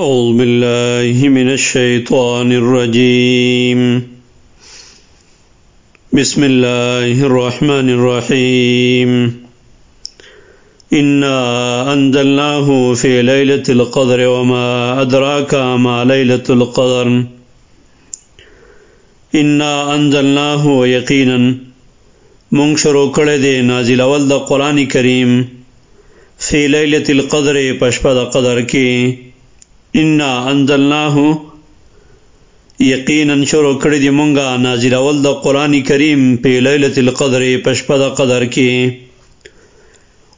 أعوذ بالله من الشيطان الرجيم. بسم الله الرحمن الرحيم. إنا أنزلناه في ليلة القدر وما أدراك ما ليلة القدر. إنا أنزلناه يقينا. منشر دے نازل اول دا قرآن کریم. فی لیلت القدر پشپد قدر کی انا انزلناه یقینا شروع کړی دی مونږه، نازل اول د قران کریم په ليله القدر پشپد قدر کې.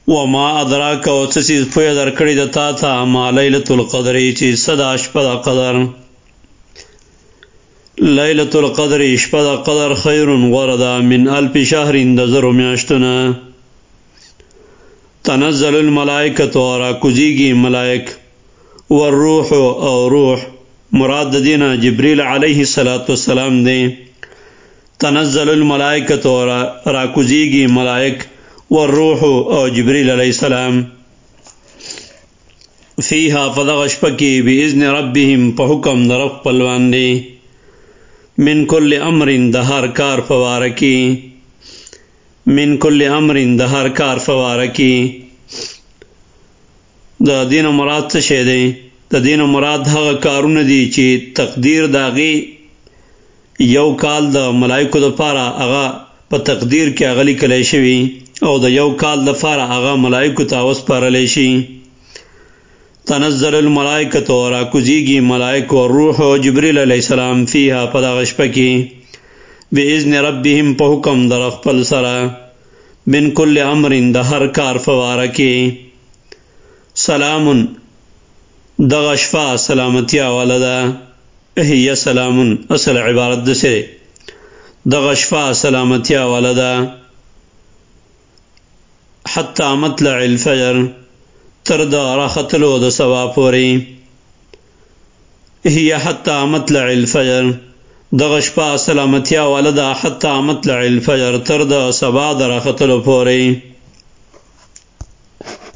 و ما ادراک او تسیز په در کړی د تا تا ما ليله القدر چې صدا شپد قدر. ليله القدر شپد قدر خیر وردا من الف شهر د زرو میاشتونه. تنزل الملائکه اور کوزیږي ملائک. والروح او روح. مراد دینا جبریل علیہ الصلات والسلام دے تنزل الملائکۃ راکوزیگی ملائک والروح او جبریل علیہ السلام. فیہا فضغش پکی باذن ربهم فحکم درف پلوان دے من کل امر دہر کار فوارکی. من کل امر دہر کار فوارکی. دا دین مراد څه شه دی؟ د دین مراد هغه کارونه دي چې تقدیر داغي یو کال د ملائکو د پاره هغه په تقدیر کې اغلی کلی شوی او د یو کال د پاره هغه ملائکو ته اوس پرلې شي. تنزل الملائکه اور کوزیږي ملائکه او روح او جبرئیل علی السلام فیها پدغش پکی باذن ربهم په حکم در خپل سره بن کل امر د هر کار فوارکی سلام دغشفا سلامتیا والدا اہی سلام اصل عبارت سے. دغشفا سلامتیا والدا حتى مطلع الفجر. ترد راختلو د سوا پوری. هي حتى مطلع الفجر. دغشفا سلامتیا والدا حتى مطلع الفجر ترد سبا د راختلو پوری.